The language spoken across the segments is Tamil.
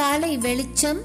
காலை வெளிச்சம்.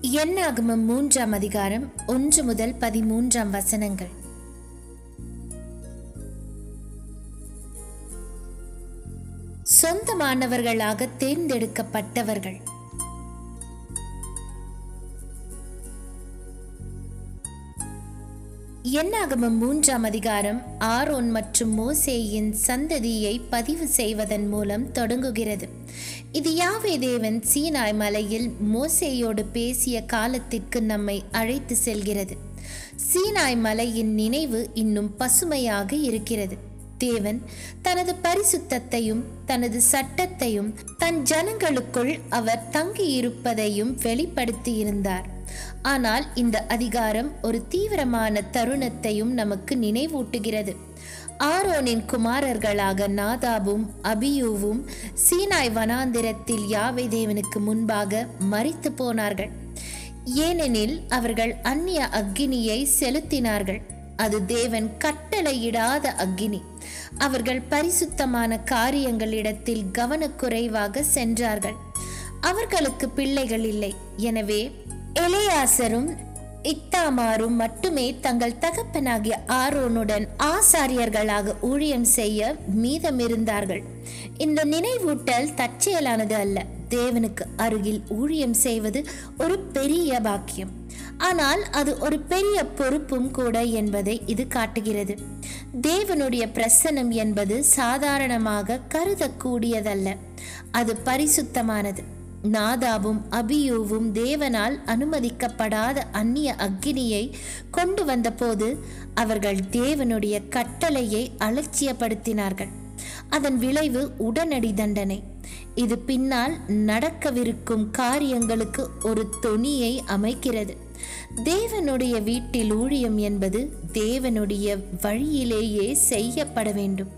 என்னாகமம் மூன்றாம் அதிகாரம் ஒன்று முதல் பதிமூன்றாம் வசனங்கள். சொந்தமானவர்களாக தேர்ந்தெடுக்கப்பட்டவர்கள். என்னாகமம் மூன்றாம் அதிகாரம்? ஆரோன் மற்றும் மோசேயின் சந்ததியை பதிவு செய்வதன் மூலம் தொடங்குகிறது. இது யாவே தேவன் சீனாய் மலையில் மோசேயோடு பேசிய காலத்திற்கு நம்மை அழைத்து செல்கிறது. சீனாய் மலையின் நினைவு இன்னும் பசுமையாக இருக்கிறது. தேவன் தனது பரிசுத்தத்தையும் தனது சட்டத்தையும் தன் ஜனங்களுக்குள் அவர் தங்கியிருப்பதையும் வெளிப்படுத்தியிருந்தார். ஆனால் இந்த அதிகாரம் ஒரு தீவிரமான தருணத்தையும் நமக்கு நினைவூட்டுகிறது. ஆரோனின் குமாரர்களாக நாதாபும் அபியூவும் சீனாய் வனாந்திரத்தில் யாவை தேவனுக்கு முன்பாக மறித்து போனார்கள். ஏனெனில் அவர்கள் அந்நிய அக்னியை செலுத்தினார்கள். அது தேவன் கட்டளையிடாத அக்னி அவர்கள் பரிசுத்தமான காரியங்களிடத்தில் கவனக்குறைவாக சென்றார்கள். அவர்களுக்கு பிள்ளைகள் இல்லை. எனவே எலியாசரும் இத்தாமாரும் மட்டுமே தங்கள் தகப்பனாகிய ஆரோனுடன் ஆசாரியர்களாக ஊழியம் செய்ய மீதமிருந்தார்கள். இந்த நினைவூட்டல் தற்செயலானது அல்ல. தேவனுக்கு அருகில் ஊழியம் செய்வது ஒரு பெரிய பாக்கியம். ஆனால் அது ஒரு பெரிய பொறுப்பும் கூட என்பதை இது காட்டுகிறது. தேவனுடைய பிரசனம் என்பது சாதாரணமாக கருதக்கூடியதல்ல. அது பரிசுத்தமானது. நாதாவும் அபியூவும் தேவனால் அனுமதிக்கப்படாத அந்நிய அக்னியை கொண்டு வந்தபோது அவர்கள் தேவனுடைய கட்டளையை அலட்சியப்படுத்தினார்கள். அதன் விளைவு உடனடி தண்டனை. இது பின்னால் நடக்கவிருக்கும் காரியங்களுக்கு ஒரு தொனியை அமைக்கிறது. தேவனுடைய வீட்டில் ஊழியம் என்பது தேவனுடைய வழியிலேயே செய்யப்பட வேண்டும்.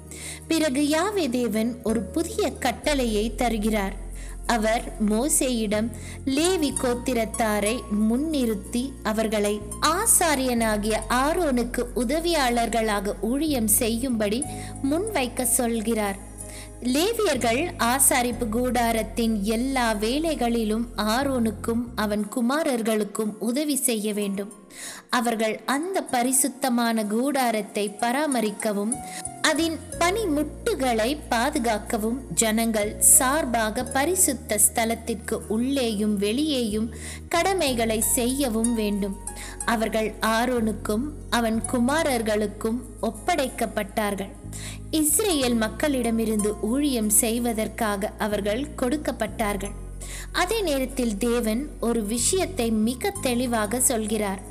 பிறகு யாவே தேவன் ஒரு புதிய கட்டளையை தருகிறார். அவர் மோசேயிடம் லேவி கோத்திரத்தாரை முன்னிறுத்தி அவர்களை ஆசாரியனாகிய ஆரோனுக்கு உதவியாளர்களாக ஊழியம் செய்யும்படி முன்வைக்க சொல்கிறார். லேவியர்கள் ஆசாரிப்பு கூடாரத்தின் எல்லா வேலைகளிலும் ஆரோனுக்கும் அவன் குமாரர்களுக்கும் உதவி செய்ய வேண்டும். அவர்கள் அந்த பரிசுத்தமான கூடாரத்தை பராமரிக்கவும் அதன் பனிமுட்டுகளை பாதுகாக்கவும் ஜனங்கள் சார்பாக பரிசுத்த ஸ்தலத்திற்கு உள்ளேயும் வெளியேயும் கடமைகளை செய்யவும் வேண்டும். அவர்கள் ஆரோனுக்கும் அவன் குமாரர்களுக்கும் ஒப்படைக்கப்பட்டார்கள். இஸ்ரேல் மக்களிடமிருந்து ஊழியம் செய்வதற்காக அவர்கள் கொடுக்கப்பட்டார்கள். அதே நேரத்தில் தேவன் ஒரு விஷயத்தை மிக தெளிவாக சொல்கிறார்.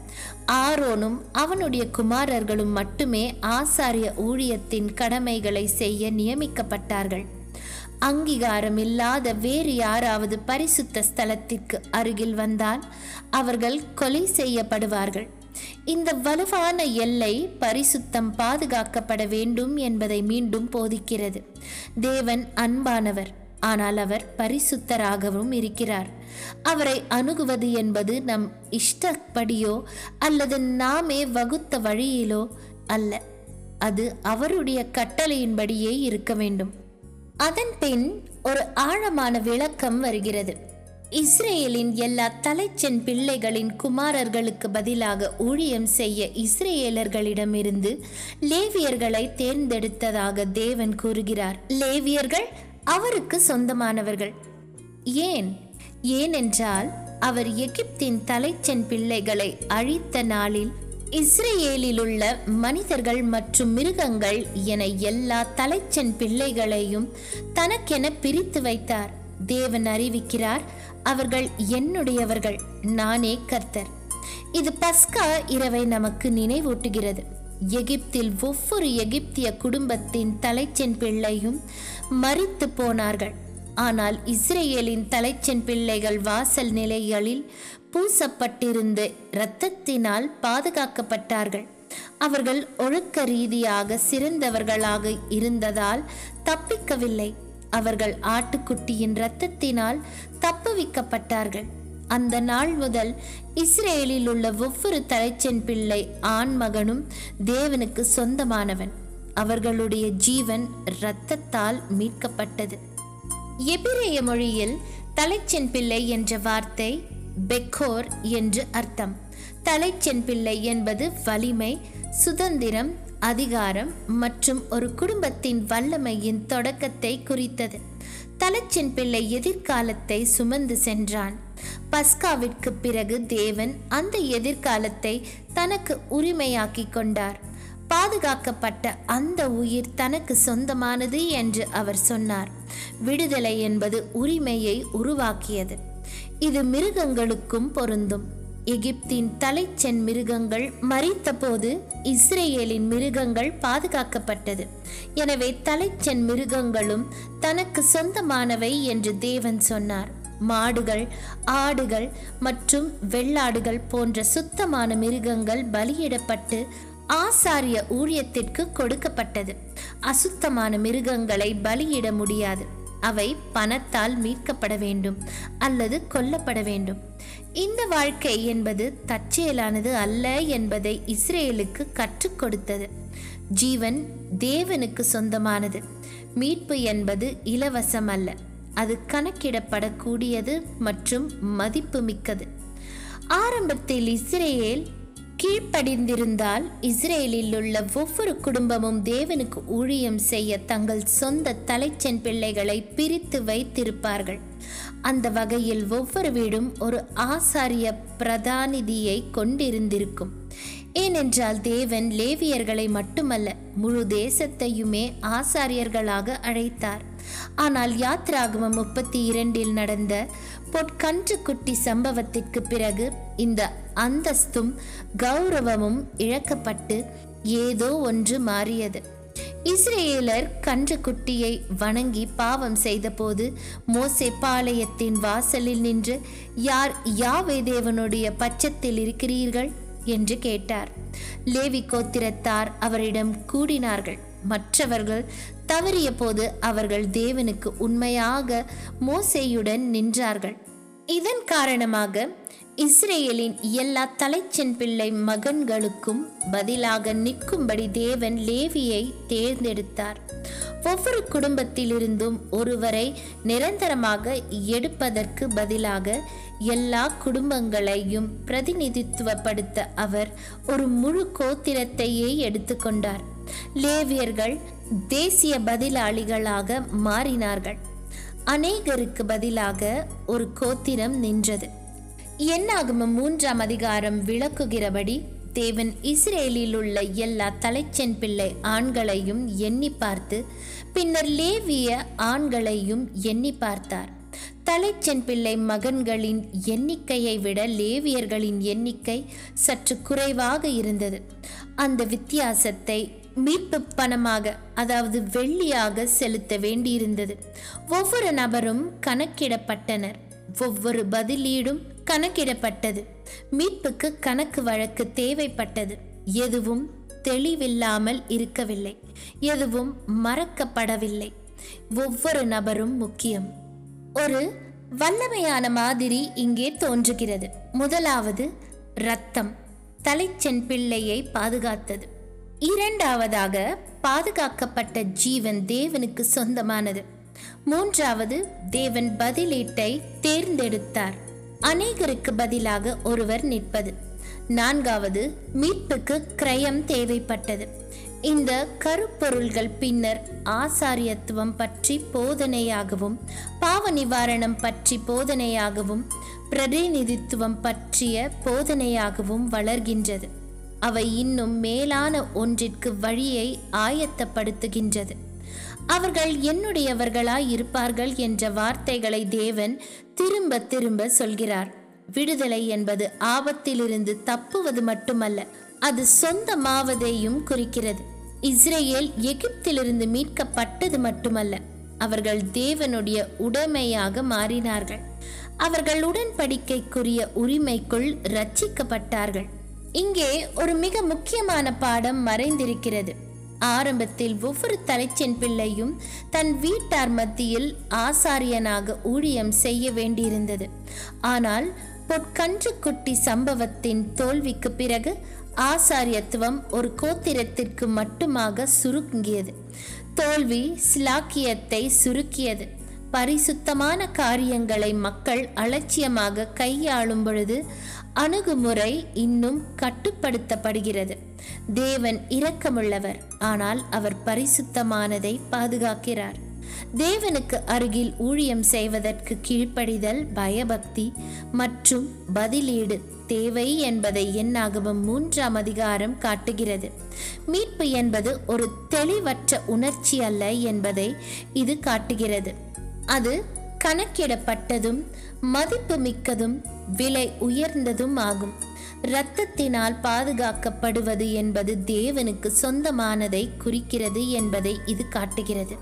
ஆரோனும் அவனுடைய குமாரர்களும் மட்டுமே ஆசாரிய ஊழியத்தின் கடமைகளை செய்ய நியமிக்கப்பட்டார்கள். அங்கீகாரம் இல்லாத வேறு யாராவது பரிசுத்த ஸ்தலத்திற்கு அருகில் வந்தால் அவர்கள் கொலை செய்யப்படுவார்கள். இந்த வலுவான எல்லை பரிசுத்தம் பாதுகாக்கப்பட வேண்டும் என்பதை மீண்டும் போதிக்கிறது. தேவன் அன்பானவர். ஆனால் அவர் பரிசுத்தராகவும் இருக்கிறார். அவரை அணுகுவது என்பது நம் இஷ்டப்படியோ அல்லது நாமே வகுத்த வழியிலோ அல்ல. அது அவருடைய கட்டளையின்படியே இருக்க வேண்டும். அதன் பின் ஒரு ஆழமான விளக்கம் வருகிறது. இஸ்ரேலின் எல்லா தலைச்சென் பிள்ளைகளின் குமாரர்களுக்கு பதிலாக ஊழியம் செய்ய இஸ்ரேலர்களிடமிருந்து லேவியர்களை தேர்ந்தெடுத்ததாக தேவன் கூறுகிறார். லேவியர்கள் அவருக்கு சொந்தமானவர்கள். ஏன்? ஏனென்றால் அவர் எகிப்தின் தலைச்சென் பிள்ளைகளை அழித்த நாளில் இஸ்ரேலிலுள்ள மனிதர்கள் மற்றும் மிருகங்கள் என எல்லா தலைச்சென் பிள்ளைகளையும் தனக்கென பிரித்து வைத்தார். தேவன் அறிவிக்கிறார் அவர்கள் என்னுடையவர்கள் நானே கர்த்தர். இது பஸ்கா இரவை நமக்கு நினைவூட்டுகிறது. எகிப்தில் ஒவ்வொரு எகிப்திய குடும்பத்தின் தலைச்சென் பிள்ளையும் மறித்து போனார்கள். ஆனால் இஸ்ரேலின் தலைச்சென் பிள்ளைகள் வாசல் நிலைகளில் பூசப்பட்டிருந்த இரத்தத்தினால் பாதுகாக்கப்பட்டார்கள். அவர்கள் ஒழுக்க ரீதியாக சிறந்தவர்களாக இருந்ததால் தப்பிக்கவில்லை. அவர்கள் ஆட்டுக்குட்டியின் இரத்தத்தினால் தப்புவிக்கப்பட்டார்கள். அந்த நாள் முதல் இஸ்ரேலில் உள்ள ஒவ்வொரு தலைச்சென் பிள்ளை ஆண் மகனும் தேவனுக்கு சொந்தமானவன். அவர்களுடைய ஜீவன் இரத்தத்தால் மீட்கப்பட்டது. எபிரேய மொழியில் தலைச்சென் பிள்ளை என்ற வார்த்தை பெக்கோர் என்று அர்த்தம். தலைச்சென் பிள்ளை என்பது வலிமை சுதந்திரம் அதிகாரம் மற்றும் ஒரு குடும்பத்தின் வல்லமையின் தொடக்கத்தை குறித்தது. தலச்சின் பிள்ளை எதிர்காலத்தை சுமந்து சென்றான். பஸ்காவிற்கு பிறகு தேவன் அந்த எதிர்காலத்தை தனக்கு உரிமையாக்கி கொண்டார். பாதுகாக்கப்பட்ட அந்த உயிர் தனக்கு சொந்தமானது என்று அவர் சொன்னார். விடுதலை என்பது உரிமையை உருவாக்கியது. இது மிருகங்களுக்கும் பொருந்தும். எகிப்தின் தலைச்சென் மிருகங்கள் மறித்தபோது இஸ்ரேலின் மிருகங்கள் பாதுகாக்கப்பட்டது. எனவே தலைச்சென் மிருகங்களும் தனக்கு சொந்தமானவை என்று தேவன் சொன்னார். மாடுகள் ஆடுகள் மற்றும் வெள்ளாடுகள் போன்ற சுத்தமான மிருகங்கள் பலியிடப்பட்டு ஆசாரிய ஊழியத்திற்கு கொடுக்கப்பட்டது. அசுத்தமான மிருகங்களை பலியிட முடியாது. அவை பணத்தால் மீட்கப்பட வேண்டும் அல்லது கொல்லப்பட வேண்டும். இந்த வாழ்க்கை என்பது தற்செயலானது அல்ல என்பதை இஸ்ரேலுக்கு கற்றுக் கொடுத்தது. ஜீவன் தேவனுக்கு சொந்தமானது. மீட்பு என்பது இலவசம் அல்ல. அது கணக்கிடப்படக்கூடியது மற்றும் மதிப்புமிக்கது. ஆரம்பத்தில் இஸ்ரேல் கீழ்ப்படிந்திருந்தால் இஸ்ரேலில் உள்ள ஒவ்வொரு குடும்பமும் தேவனுக்கு ஊழியம் செய்ய தங்கள் சொந்த தலைச்சென் பிள்ளைகளை பிரித்து வைத்திருப்பார்கள். அந்த வகையில் ஒவ்வொரு வீடும் ஒரு ஆசாரிய பிரதானிதியை கொண்டிருந்திருக்கும். ஏனென்றால் தேவன் லேவியர்களை மட்டுமல்ல முழு தேசத்தையுமே ஆசாரியர்களாக அழைத்தார். ஆனால் யாத்ராகமம் முப்பத்தி இரண்டில் நடந்த பொற்கன்றுக்குட்டி சம்பவத்திற்கு பிறகு இந்த அந்தஸ்தும் கௌரவமும் இழக்கப்பட்டு ஏதோ ஒன்று மாறியது. இஸ்ரேலர் கன்றுக்குட்டியை வணங்கி பாவம் செய்தபோது மோசே பாளையத்தின் வாசலில் நின்று யார் யாவே தேவனுடைய பட்சத்தில் இருக்கிறீர்கள்? என்று கேட்டார். லேவி கோத்திரத்தார் அவரிடம் கூடினார்கள். மற்றவர்கள் தவறிய போது அவர்கள் தேவனுக்கு உண்மையாக மோசேயுடன் நின்றார்கள். இதன் காரணமாக இஸ்ரேலின் எல்லா தலைச்சென் பிள்ளை மகன்களுக்கும் பதிலாக நிற்கும்படி தேவன் லேவியை தேர்ந்தெடுத்தார். ஒவ்வொரு குடும்பத்திலிருந்தும் ஒருவரை நிரந்தரமாக எடுப்பதற்கு பதிலாக எல்லா குடும்பங்களையும் பிரதிநிதித்துவப்படுத்த அவர் ஒரு முழு கோத்திரத்தையே எடுத்துக்கொண்டார். லேவியர்கள் தேசிய பதிலாளிகளாக மாறினார்கள். அநேகருக்கு பதிலாக ஒரு கோத்திரம் நின்றது. என்னாகமம் மூன்றாம் அதிகாரம் விளக்குகிறபடி தேவன் இஸ்ரேலில் உள்ள எல்லா தலைச்சென் பிள்ளை ஆண்களையும் எண்ணி பார்த்து பின்னர் லேவிய ஆண்களையும் எண்ணி பார்த்தார். தலைச்சென் பிள்ளை மகன்களின் எண்ணிக்கையை விட லேவியர்களின் எண்ணிக்கை சற்று குறைவாக இருந்தது. அந்த வித்தியாசத்தை மீட்பு பணமாக அதாவது வெள்ளியாக செலுத்த வேண்டியிருந்தது. ஒவ்வொரு நபரும் கணக்கிடப்பட்டனர். ஒவ்வொரு பதிலீடும் கணக்கிடப்பட்டது. மீட்புக்கு கணக்கு வழக்கு தேவைப்பட்டது. எதுவும் தெளிவில்லாமல் இருக்கவில்லை. எதுவும் மறக்கப்படவில்லை. ஒவ்வொரு நபரும் முக்கியம். ஒரு வல்லமையான மாதிரி இங்கே தோன்றுகிறது. முதலாவது ரத்தம். தலைச்சென் பிள்ளையை பாதுகாத்தது. இரண்டாவதாக பாதுகாக்கப்பட்ட ஜீவன் தேவனுக்கு சொந்தமானது. மூன்றாவது தேவன் பதிலீட்டை தேர்ந்தெடுத்தார். அநேகருக்கு பதிலாக ஒருவர் நிற்பது. நான்காவது மீட்புக்கு கிரயம் தேவைப்பட்டது. இந்த கருப்பொருள்கள் பின்னர் ஆசாரியத்துவம் பற்றி போதனையாகவும் பாவ நிவாரணம் பற்றி போதனையாகவும் பிரதிநிதித்துவம் பற்றிய போதனையாகவும் வளர்கின்றது. அவை இன்னும் மேலான ஒன்றிற்கு வழியை ஆயத்தப்படுத்துகின்றது. அவர்கள் என்னுடையவர்களாய் இருப்பார்கள் என்ற வார்த்தைகளை தேவன் திரும்ப திரும்ப சொல்கிறார். விடுதலை என்பது ஆபத்திலிருந்து தப்புவது மட்டுமல்ல அது சொந்தமாவதையும் குறிக்கிறது. இஸ்ரேல் எகிப்திலிருந்து மீட்கப்பட்டது மட்டுமல்ல அவர்கள் தேவனுடைய உடைமையாக மாறினார்கள். அவர்கள் உடன்படிக்கைக்குரிய உரிமைக்குள் ரட்சிக்கப்பட்டார்கள் இங்கே ஒரு மிக முக்கியமான பாடம் மறைந்திருக்கிறது. ஆரம்பத்தில் ஒவ்வொரு தலைச்சென் பிள்ளையும் தன் வீட்டார் மத்தியில் ஆசாரியனாக ஊழியம் செய்ய வேண்டியிருந்தது. ஆனால் பொற்கன்றுக்குட்டி சம்பவத்தின் தோல்விக்கு பிறகு ஆசாரியத்துவம் ஒரு கோத்திரத்திற்கு மட்டுமாக சுருங்கியது. தோல்வி சிலாக்கியத்தை சுருக்கியது. பரிசுத்தமான காரியங்களை மக்கள் அலட்சியமாக கையாளும் பொழுது அணுகுமுறை இன்னும் கட்டுப்படுத்தப்படுகிறது. தேவன் இரக்கமுள்ளவர் ஆனால் அவர் பரிசுத்தமானதை பாதுகாக்கிறார். தேவனுக்கு அருகில் ஊழியம் செய்வதற்கு கீழ்ப்படிதல் பயபக்தி மற்றும் பதிலீடு தேவை என்பதை என்னாகவும் மூன்றாம் அதிகாரம் காட்டுகிறது. மீட்பு என்பது ஒரு தெளிவற்ற உணர்ச்சி அல்ல என்பதை இது காட்டுகிறது. அது கணக்கிடப்பட்டதும் மதிப்பு மிக்கதும் விலை உயர்ந்ததும் ஆகும் இரத்தத்தினால் பாதுகாக்கப்படுவது என்பது தேவனுக்கு சொந்தமானதை குறிக்கிறது என்பதை இது காட்டுகிறது.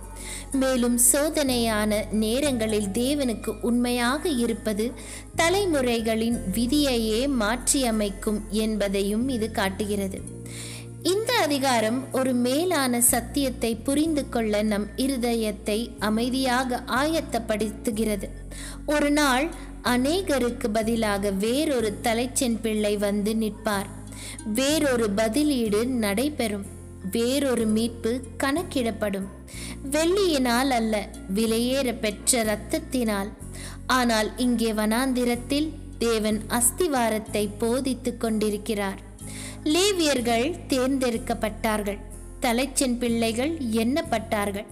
மேலும் சோதனையான நேரங்களில் தேவனுக்கு உண்மையாக இருப்பது தலைமுறைகளின் விதியையே மாற்றியமைக்கும் என்பதையும் இது காட்டுகிறது. இந்த அதிகாரம் ஒரு மேலான சத்தியத்தை புரிந்து கொள்ள நம் இருதயத்தை அமைதியாக ஆயத்தப்படுத்துகிறது. ஒரு நாள் அநேகருக்கு பதிலாக வேறொரு தலைச்சென் பிள்ளை வந்து நிற்பார். வேறொரு பதிலீடு நடைபெறும். வேறொரு மீட்பு கணக்கிடப்படும். வெள்ளியினால் அல்ல விலையேற பெற்ற இரத்தத்தினால். ஆனால் இங்கே வனாந்திரத்தில் தேவன் அஸ்திவாரத்தை போதித்து கொண்டிருக்கிறார். லேவியர்கள் தேர்ந்தெடுக்கப்பட்டார்கள். தலைச்சென் பிள்ளைகள் எண்ணப்பட்டார்கள்.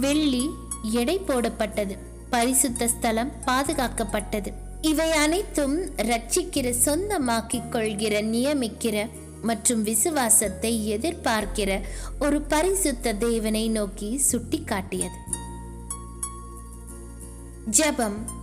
வெள்ளி எடை போடப்பட்டது. பரிசுத்த ஸ்தலம் பாதுகாக்கப்பட்டது. இவை அனைத்தும் ரட்சிக்கிற சொந்தமாக்கிக் கொள்கிற நியமிக்கிற மற்றும் விசுவாசத்தை எதிர்பார்க்கிற ஒரு பரிசுத்த தேவனை நோக்கி சுட்டிக்காட்டியது. ஜபம்.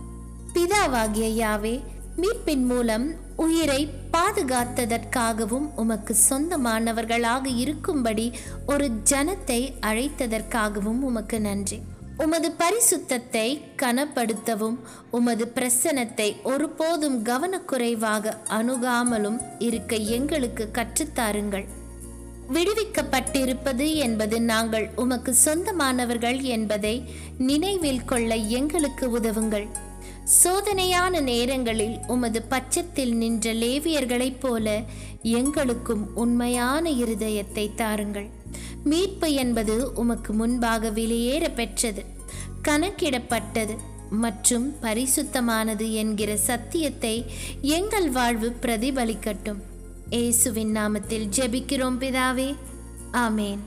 பிதாவாகிய யாவே மீட்பின் மூலம் உயிரை பாதுகாத்ததற்காகவும் உமக்கு சொந்தமானவர்களாக இருக்கும்படி ஒரு ஜனத்தை அழைத்ததற்காகவும் உமக்கு நன்றி. உமது பரிசுத்தத்தை கனப்படுத்தவும் உமது பிரசனத்தை ஒருபோதும் கவனக்குறைவாக அணுகாமலும் இருக்க எங்களுக்கு கற்றுத்தாருங்கள். விடுவிக்கப்பட்டிருப்பது என்பது நாங்கள் உமக்கு சொந்தமானவர்கள் என்பதை நினைவில் கொள்ள எங்களுக்கு உதவுங்கள். சோதனையான நேரங்களில் உமது பட்சத்தில் நின்ற லேவியர்களைப் போல எங்களுக்கும் உண்மையான இருதயத்தை தாருங்கள். மீட்பு என்பது உமக்கு முன்பாக வெளியேற பெற்றது கணக்கிடப்பட்டது மற்றும் பரிசுத்தமானது என்கிற சத்தியத்தை எங்கள் வாழ்வு பிரதிபலிக்கட்டும். இயேசுவின் நாமத்தில் ஜெபிக்கிறோம் பிதாவே. ஆமேன்.